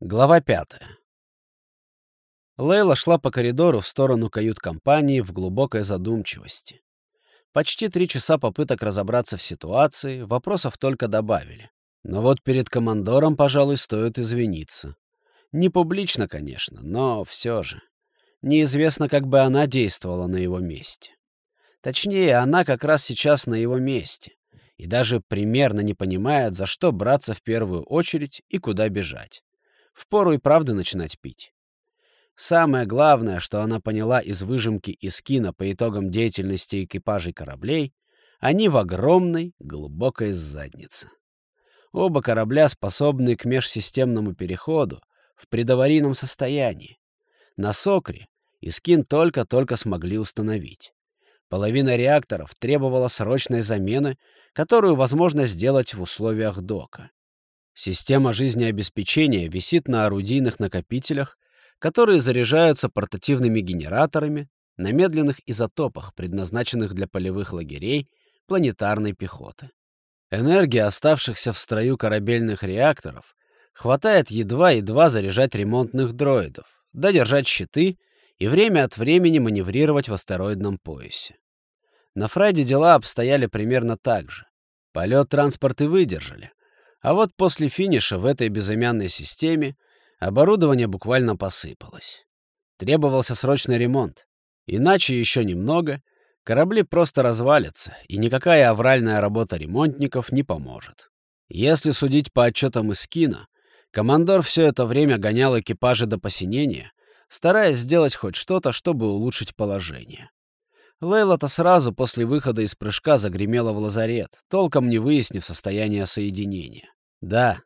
Глава пятая. Лейла шла по коридору в сторону кают-компании в глубокой задумчивости. Почти три часа попыток разобраться в ситуации, вопросов только добавили. Но вот перед командором, пожалуй, стоит извиниться. Не публично, конечно, но все же. Неизвестно, как бы она действовала на его месте. Точнее, она как раз сейчас на его месте. И даже примерно не понимает, за что браться в первую очередь и куда бежать. Впору и правда начинать пить. Самое главное, что она поняла из выжимки из кино по итогам деятельности экипажей кораблей, они в огромной, глубокой заднице. Оба корабля способны к межсистемному переходу в предаварийном состоянии. На Сокре Искин только-только смогли установить. Половина реакторов требовала срочной замены, которую возможно сделать в условиях дока. Система жизнеобеспечения висит на орудийных накопителях, которые заряжаются портативными генераторами на медленных изотопах, предназначенных для полевых лагерей планетарной пехоты. Энергия оставшихся в строю корабельных реакторов хватает едва-едва заряжать ремонтных дроидов, додержать щиты и время от времени маневрировать в астероидном поясе. На Фрайде дела обстояли примерно так же. Полет транспорты выдержали, а вот после финиша в этой безымянной системе оборудование буквально посыпалось. Требовался срочный ремонт. Иначе еще немного, корабли просто развалятся, и никакая авральная работа ремонтников не поможет. Если судить по отчетам из кино, командор все это время гонял экипажи до посинения, стараясь сделать хоть что-то, чтобы улучшить положение. Лейла-то сразу после выхода из прыжка загремела в лазарет, толком не выяснив состояние соединения. Да,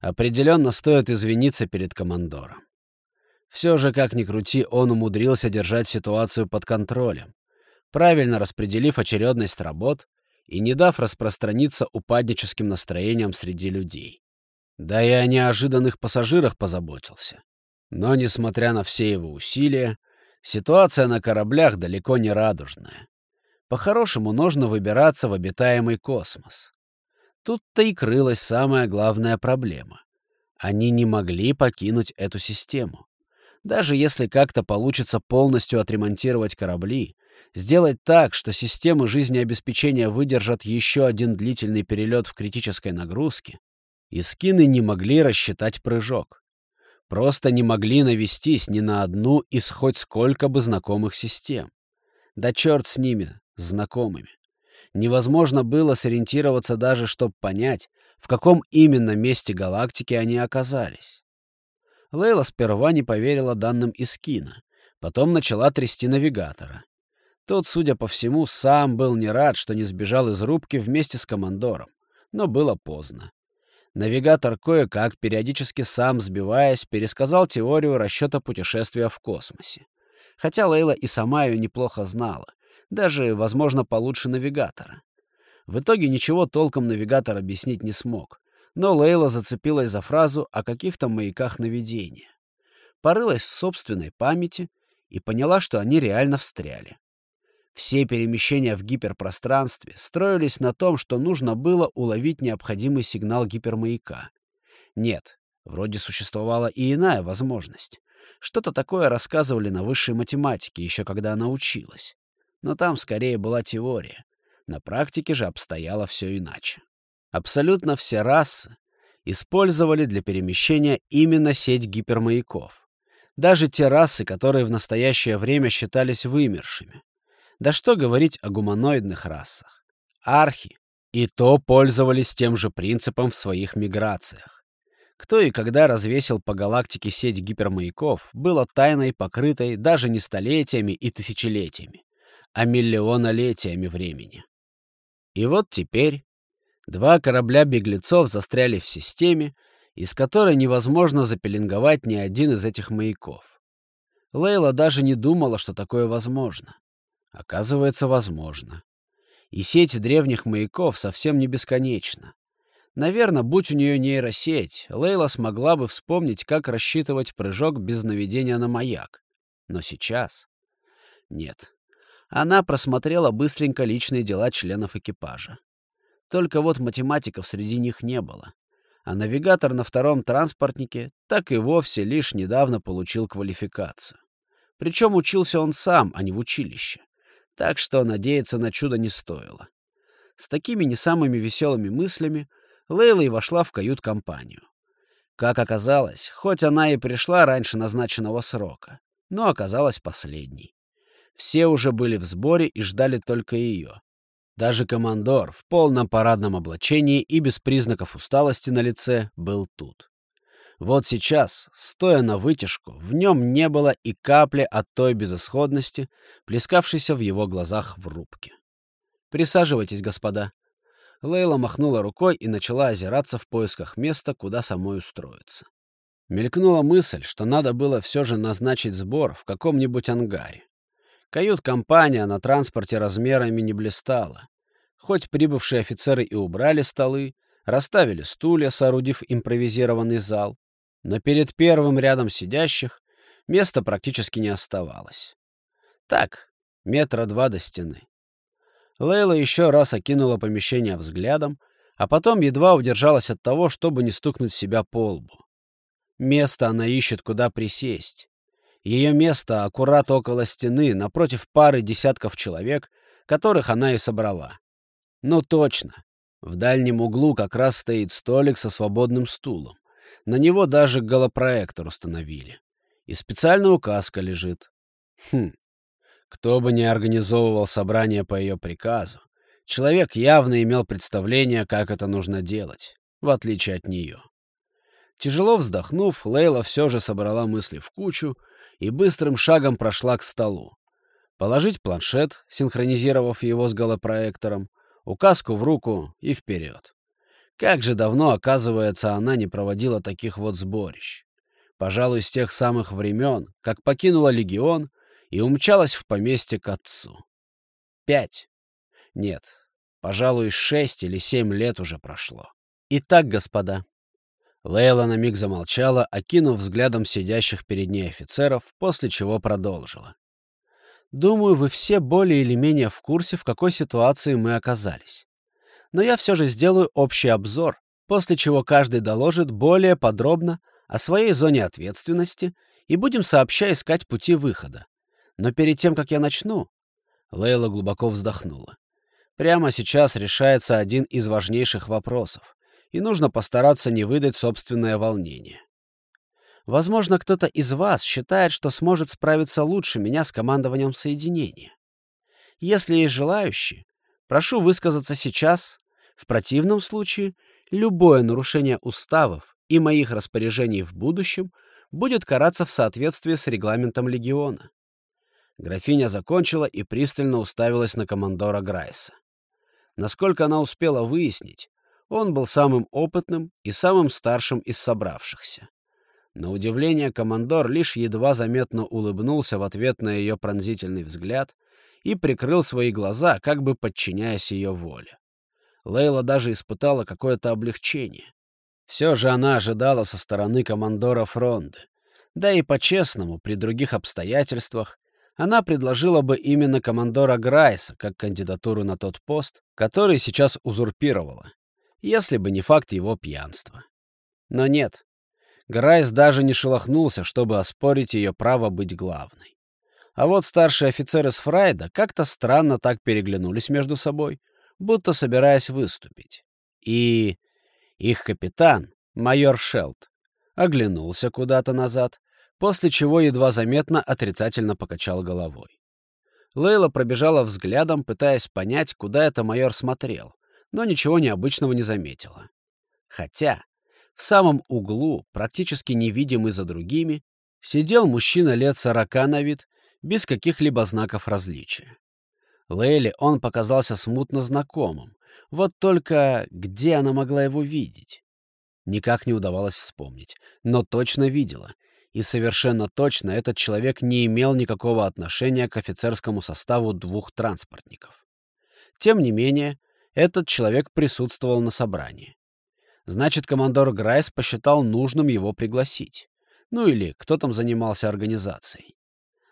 определенно стоит извиниться перед командором. Все же, как ни крути, он умудрился держать ситуацию под контролем, правильно распределив очередность работ и не дав распространиться упадническим настроением среди людей. Да и о неожиданных пассажирах позаботился. Но, несмотря на все его усилия, ситуация на кораблях далеко не радужная. По-хорошему, нужно выбираться в обитаемый космос. Тут-то и крылась самая главная проблема. Они не могли покинуть эту систему. Даже если как-то получится полностью отремонтировать корабли, сделать так, что системы жизнеобеспечения выдержат еще один длительный перелет в критической нагрузке, Искины не могли рассчитать прыжок. Просто не могли навестись ни на одну из хоть сколько бы знакомых систем. Да черт с ними, знакомыми невозможно было сориентироваться даже, чтобы понять, в каком именно месте галактики они оказались. Лейла сперва не поверила данным из кино, потом начала трясти навигатора. Тот, судя по всему, сам был не рад, что не сбежал из рубки вместе с командором, но было поздно. Навигатор кое-как, периодически сам сбиваясь, пересказал теорию расчета путешествия в космосе. Хотя Лейла и сама ее неплохо знала даже, возможно, получше навигатора. В итоге ничего толком навигатор объяснить не смог, но Лейла зацепилась за фразу о каких-то маяках наведения. Порылась в собственной памяти и поняла, что они реально встряли. Все перемещения в гиперпространстве строились на том, что нужно было уловить необходимый сигнал гипермаяка. Нет, вроде существовала и иная возможность. Что-то такое рассказывали на высшей математике, еще когда она училась но там скорее была теория. На практике же обстояло все иначе. Абсолютно все расы использовали для перемещения именно сеть гипермаяков. Даже те расы, которые в настоящее время считались вымершими. Да что говорить о гуманоидных расах. Архи и то пользовались тем же принципом в своих миграциях. Кто и когда развесил по галактике сеть гипермаяков, было тайной, покрытой даже не столетиями и тысячелетиями а миллионолетиями времени. И вот теперь два корабля беглецов застряли в системе, из которой невозможно запеленговать ни один из этих маяков. Лейла даже не думала, что такое возможно. Оказывается, возможно. И сеть древних маяков совсем не бесконечна. Наверное, будь у нее нейросеть, Лейла смогла бы вспомнить, как рассчитывать прыжок без наведения на маяк. Но сейчас... Нет, она просмотрела быстренько личные дела членов экипажа. Только вот математиков среди них не было. А навигатор на втором транспортнике так и вовсе лишь недавно получил квалификацию. Причем учился он сам, а не в училище. Так что надеяться на чудо не стоило. С такими не самыми веселыми мыслями Лейла и вошла в кают-компанию. Как оказалось, хоть она и пришла раньше назначенного срока, но оказалась последней. Все уже были в сборе и ждали только ее. Даже командор в полном парадном облачении и без признаков усталости на лице был тут. Вот сейчас, стоя на вытяжку, в нем не было и капли от той безысходности, плескавшейся в его глазах в рубке. «Присаживайтесь, господа». Лейла махнула рукой и начала озираться в поисках места, куда самой устроиться. Мелькнула мысль, что надо было все же назначить сбор в каком-нибудь ангаре. Кают-компания на транспорте размерами не блистала. Хоть прибывшие офицеры и убрали столы, расставили стулья, соорудив импровизированный зал, но перед первым рядом сидящих места практически не оставалось. Так, метра два до стены. Лейла еще раз окинула помещение взглядом, а потом едва удержалась от того, чтобы не стукнуть себя по лбу. Место она ищет, куда присесть. Ее место аккурат около стены, напротив пары десятков человек, которых она и собрала. Ну точно. В дальнем углу как раз стоит столик со свободным стулом. На него даже голопроектор установили. И специальная указка лежит. Хм. Кто бы ни организовывал собрание по ее приказу, человек явно имел представление, как это нужно делать, в отличие от нее. Тяжело вздохнув, Лейла все же собрала мысли в кучу и быстрым шагом прошла к столу. Положить планшет, синхронизировав его с голопроектором, указку в руку и вперед. Как же давно, оказывается, она не проводила таких вот сборищ. Пожалуй, с тех самых времен, как покинула легион и умчалась в поместье к отцу. Пять. Нет, пожалуй, шесть или семь лет уже прошло. Итак, господа, Лейла на миг замолчала, окинув взглядом сидящих перед ней офицеров, после чего продолжила. «Думаю, вы все более или менее в курсе, в какой ситуации мы оказались. Но я все же сделаю общий обзор, после чего каждый доложит более подробно о своей зоне ответственности и будем сообща искать пути выхода. Но перед тем, как я начну...» Лейла глубоко вздохнула. «Прямо сейчас решается один из важнейших вопросов и нужно постараться не выдать собственное волнение. Возможно, кто-то из вас считает, что сможет справиться лучше меня с командованием соединения. Если есть желающие, прошу высказаться сейчас. В противном случае любое нарушение уставов и моих распоряжений в будущем будет караться в соответствии с регламентом легиона. Графиня закончила и пристально уставилась на командора Грайса. Насколько она успела выяснить, он был самым опытным и самым старшим из собравшихся. На удивление, командор лишь едва заметно улыбнулся в ответ на ее пронзительный взгляд и прикрыл свои глаза, как бы подчиняясь ее воле. Лейла даже испытала какое-то облегчение. Все же она ожидала со стороны командора Фронды. Да и по-честному, при других обстоятельствах, она предложила бы именно командора Грайса как кандидатуру на тот пост, который сейчас узурпировала, если бы не факт его пьянства. Но нет, Грайс даже не шелохнулся, чтобы оспорить ее право быть главной. А вот старшие офицеры с Фрайда как-то странно так переглянулись между собой, будто собираясь выступить. И их капитан, майор Шелд, оглянулся куда-то назад, после чего едва заметно отрицательно покачал головой. Лейла пробежала взглядом, пытаясь понять, куда это майор смотрел, но ничего необычного не заметила. Хотя в самом углу, практически невидимый за другими, сидел мужчина лет сорока на вид, без каких-либо знаков различия. Лейле он показался смутно знакомым, вот только где она могла его видеть? Никак не удавалось вспомнить, но точно видела. И совершенно точно этот человек не имел никакого отношения к офицерскому составу двух транспортников. Тем не менее, этот человек присутствовал на собрании. Значит, командор Грайс посчитал нужным его пригласить. Ну или кто там занимался организацией.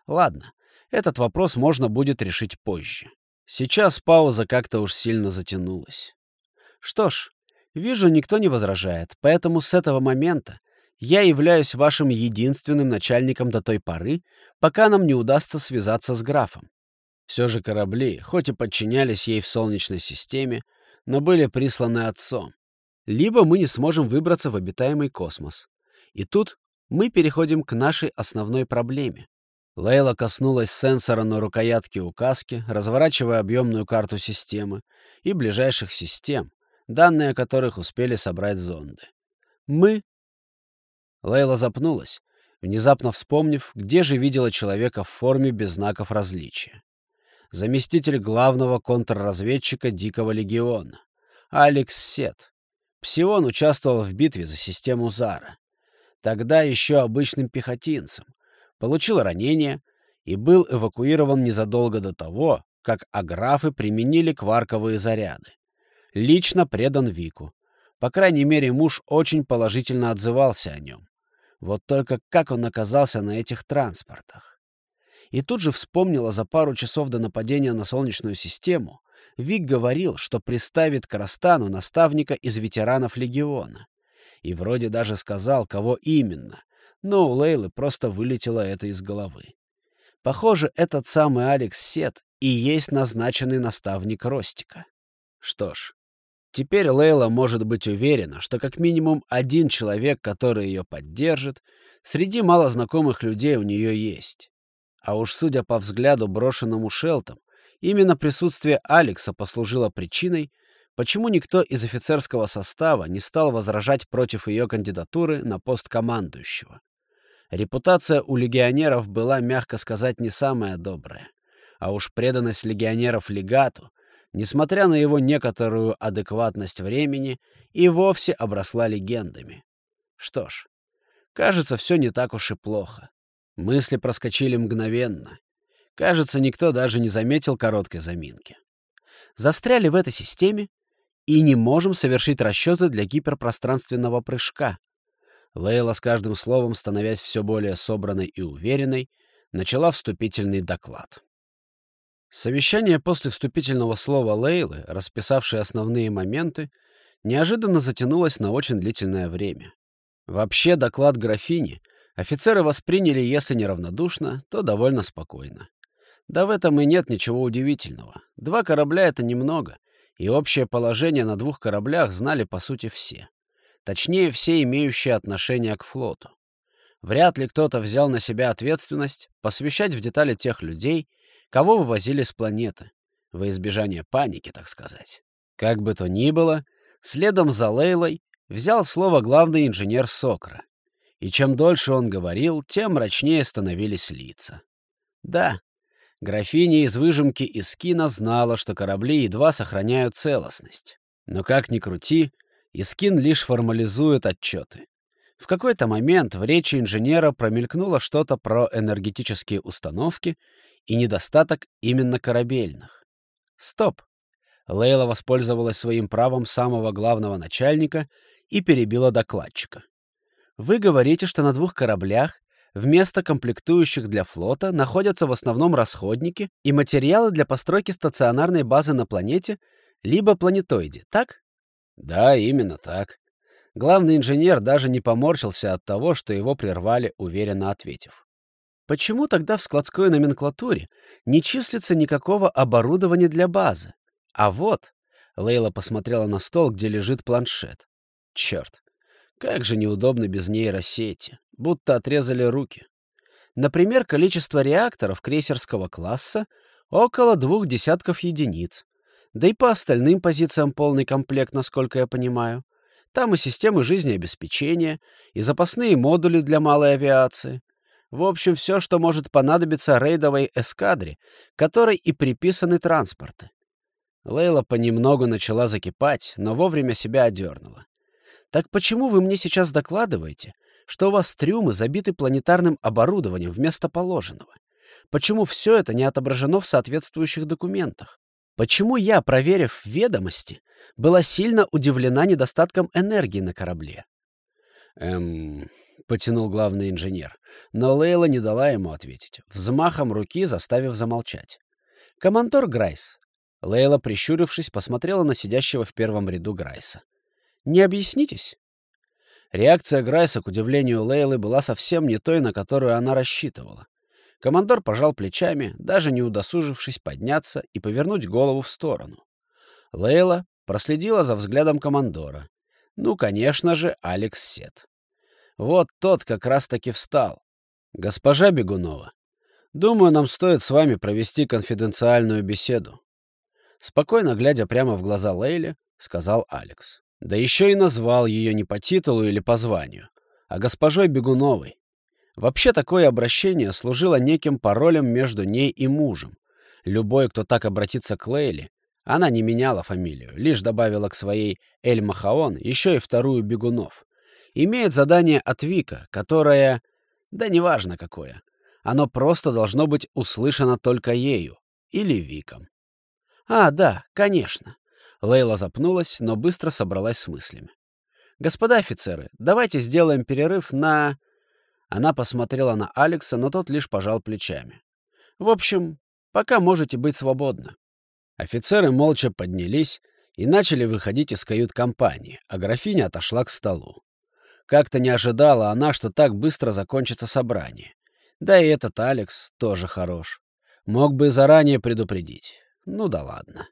Ладно, этот вопрос можно будет решить позже. Сейчас пауза как-то уж сильно затянулась. Что ж, Вижу, никто не возражает, поэтому с этого момента я являюсь вашим единственным начальником до той поры, пока нам не удастся связаться с графом. Все же корабли, хоть и подчинялись ей в Солнечной системе, но были присланы отцом. Либо мы не сможем выбраться в обитаемый космос. И тут мы переходим к нашей основной проблеме. Лейла коснулась сенсора на рукоятке указки, разворачивая объемную карту системы и ближайших систем, данные которых успели собрать зонды. Мы... Лейла запнулась, внезапно вспомнив, где же видела человека в форме без знаков различия. Заместитель главного контрразведчика Дикого легиона. Алекс Сет. Псион участвовал в битве за систему Зара. Тогда еще обычным пехотинцем. Получил ранение и был эвакуирован незадолго до того, как аграфы применили кварковые заряды. Лично предан Вику. По крайней мере, муж очень положительно отзывался о нем. Вот только как он оказался на этих транспортах? И тут же вспомнила за пару часов до нападения на Солнечную систему. Вик говорил, что приставит к Растану наставника из ветеранов Легиона. И вроде даже сказал, кого именно. Но у Лейлы просто вылетело это из головы. Похоже, этот самый Алекс Сет и есть назначенный наставник Ростика. Что ж, теперь Лейла может быть уверена, что как минимум один человек, который ее поддержит, среди малознакомых людей у нее есть. А уж судя по взгляду, брошенному Шелтом, именно присутствие Алекса послужило причиной, почему никто из офицерского состава не стал возражать против ее кандидатуры на пост командующего. Репутация у легионеров была, мягко сказать, не самая добрая. А уж преданность легионеров легату, несмотря на его некоторую адекватность времени, и вовсе обросла легендами. Что ж, кажется, все не так уж и плохо. Мысли проскочили мгновенно. Кажется, никто даже не заметил короткой заминки. Застряли в этой системе и не можем совершить расчеты для гиперпространственного прыжка. Лейла с каждым словом, становясь все более собранной и уверенной, начала вступительный доклад. Совещание после вступительного слова Лейлы, расписавшей основные моменты, неожиданно затянулось на очень длительное время. Вообще доклад графини офицеры восприняли, если не равнодушно, то довольно спокойно. Да в этом и нет ничего удивительного. Два корабля — это немного, и общее положение на двух кораблях знали по сути все. Точнее, все имеющие отношение к флоту. Вряд ли кто-то взял на себя ответственность посвящать в детали тех людей, кого вывозили с планеты, во избежание паники, так сказать. Как бы то ни было, следом за Лейлой взял слово главный инженер Сокра. И чем дольше он говорил, тем мрачнее становились лица. Да, графиня из выжимки из кино знала, что корабли едва сохраняют целостность. Но как ни крути, Искин лишь формализует отчеты. В какой-то момент в речи инженера промелькнуло что-то про энергетические установки и недостаток именно корабельных. Стоп. Лейла воспользовалась своим правом самого главного начальника и перебила докладчика. Вы говорите, что на двух кораблях вместо комплектующих для флота находятся в основном расходники и материалы для постройки стационарной базы на планете либо планетоиде, так? Да, именно так. Главный инженер даже не поморщился от того, что его прервали, уверенно ответив. Почему тогда в складской номенклатуре не числится никакого оборудования для базы? А вот, Лейла посмотрела на стол, где лежит планшет. Черт, как же неудобно без нейросети, будто отрезали руки. Например, количество реакторов крейсерского класса около двух десятков единиц, да и по остальным позициям полный комплект, насколько я понимаю. Там и системы жизнеобеспечения, и запасные модули для малой авиации. В общем, все, что может понадобиться рейдовой эскадре, которой и приписаны транспорты. Лейла понемногу начала закипать, но вовремя себя одернула. «Так почему вы мне сейчас докладываете, что у вас трюмы забиты планетарным оборудованием вместо положенного? Почему все это не отображено в соответствующих документах? Почему я, проверив ведомости, была сильно удивлена недостатком энергии на корабле? Эм, потянул главный инженер, но Лейла не дала ему ответить, взмахом руки заставив замолчать. Командор Грайс. Лейла, прищурившись, посмотрела на сидящего в первом ряду Грайса. Не объяснитесь?» Реакция Грайса, к удивлению Лейлы, была совсем не той, на которую она рассчитывала. Командор пожал плечами, даже не удосужившись подняться и повернуть голову в сторону. Лейла проследила за взглядом командора. Ну, конечно же, Алекс Сет. Вот тот как раз-таки встал. «Госпожа Бегунова, думаю, нам стоит с вами провести конфиденциальную беседу». Спокойно глядя прямо в глаза Лейле, сказал Алекс. Да еще и назвал ее не по титулу или по званию, а госпожой Бегуновой. Вообще такое обращение служило неким паролем между ней и мужем. Любой, кто так обратится к Лейле, она не меняла фамилию, лишь добавила к своей Эль Махаон еще и вторую Бегунов. Имеет задание от Вика, которое... Да неважно какое. Оно просто должно быть услышано только ею. Или Виком. А, да, конечно. Лейла запнулась, но быстро собралась с мыслями. «Господа офицеры, давайте сделаем перерыв на...» Она посмотрела на Алекса, но тот лишь пожал плечами. «В общем, пока можете быть свободны». Офицеры молча поднялись и начали выходить из кают-компании, а графиня отошла к столу. Как-то не ожидала она, что так быстро закончится собрание. Да и этот Алекс тоже хорош. Мог бы заранее предупредить. Ну да ладно.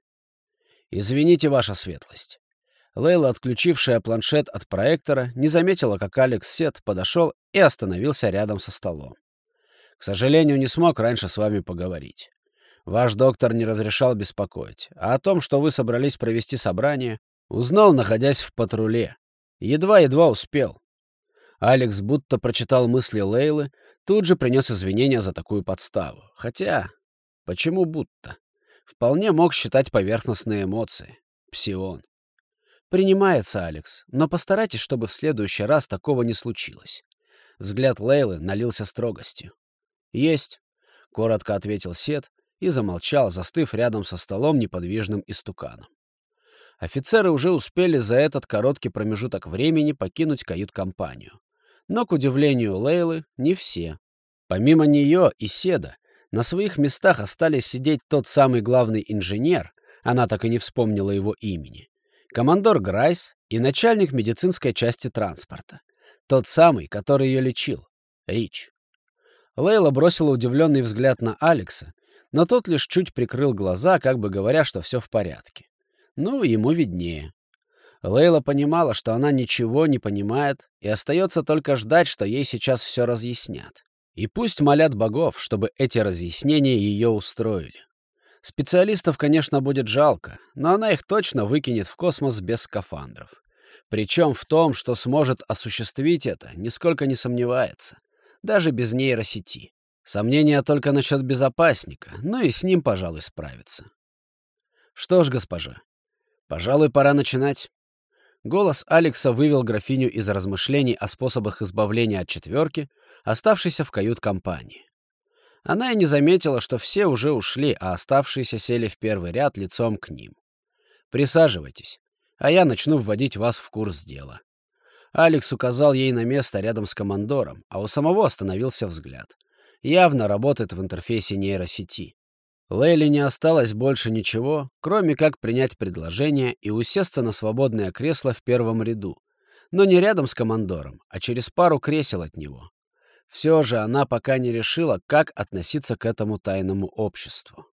«Извините, ваша светлость». Лейла, отключившая планшет от проектора, не заметила, как Алекс Сет подошел и остановился рядом со столом. «К сожалению, не смог раньше с вами поговорить. Ваш доктор не разрешал беспокоить, а о том, что вы собрались провести собрание, узнал, находясь в патруле. Едва-едва успел». Алекс будто прочитал мысли Лейлы, тут же принес извинения за такую подставу. Хотя, почему будто? Вполне мог считать поверхностные эмоции. Псион. Принимается, Алекс, но постарайтесь, чтобы в следующий раз такого не случилось. Взгляд Лейлы налился строгостью. «Есть», — коротко ответил Сет и замолчал, застыв рядом со столом неподвижным истуканом. Офицеры уже успели за этот короткий промежуток времени покинуть кают-компанию. Но, к удивлению Лейлы, не все. Помимо нее и Седа, на своих местах остались сидеть тот самый главный инженер, она так и не вспомнила его имени, командор Грайс и начальник медицинской части транспорта. Тот самый, который ее лечил. Рич. Лейла бросила удивленный взгляд на Алекса, но тот лишь чуть прикрыл глаза, как бы говоря, что все в порядке. Ну, ему виднее. Лейла понимала, что она ничего не понимает, и остается только ждать, что ей сейчас все разъяснят. И пусть молят богов, чтобы эти разъяснения ее устроили. Специалистов, конечно, будет жалко, но она их точно выкинет в космос без скафандров. Причем в том, что сможет осуществить это, нисколько не сомневается. Даже без нейросети. Сомнения только насчет безопасника, но и с ним, пожалуй, справится. Что ж, госпожа, пожалуй, пора начинать. Голос Алекса вывел графиню из размышлений о способах избавления от четверки, оставшейся в кают-компании. Она и не заметила, что все уже ушли, а оставшиеся сели в первый ряд лицом к ним. «Присаживайтесь, а я начну вводить вас в курс дела». Алекс указал ей на место рядом с командором, а у самого остановился взгляд. Явно работает в интерфейсе нейросети. Лейли не осталось больше ничего, кроме как принять предложение и усесться на свободное кресло в первом ряду, но не рядом с командором, а через пару кресел от него. Все же она пока не решила, как относиться к этому тайному обществу.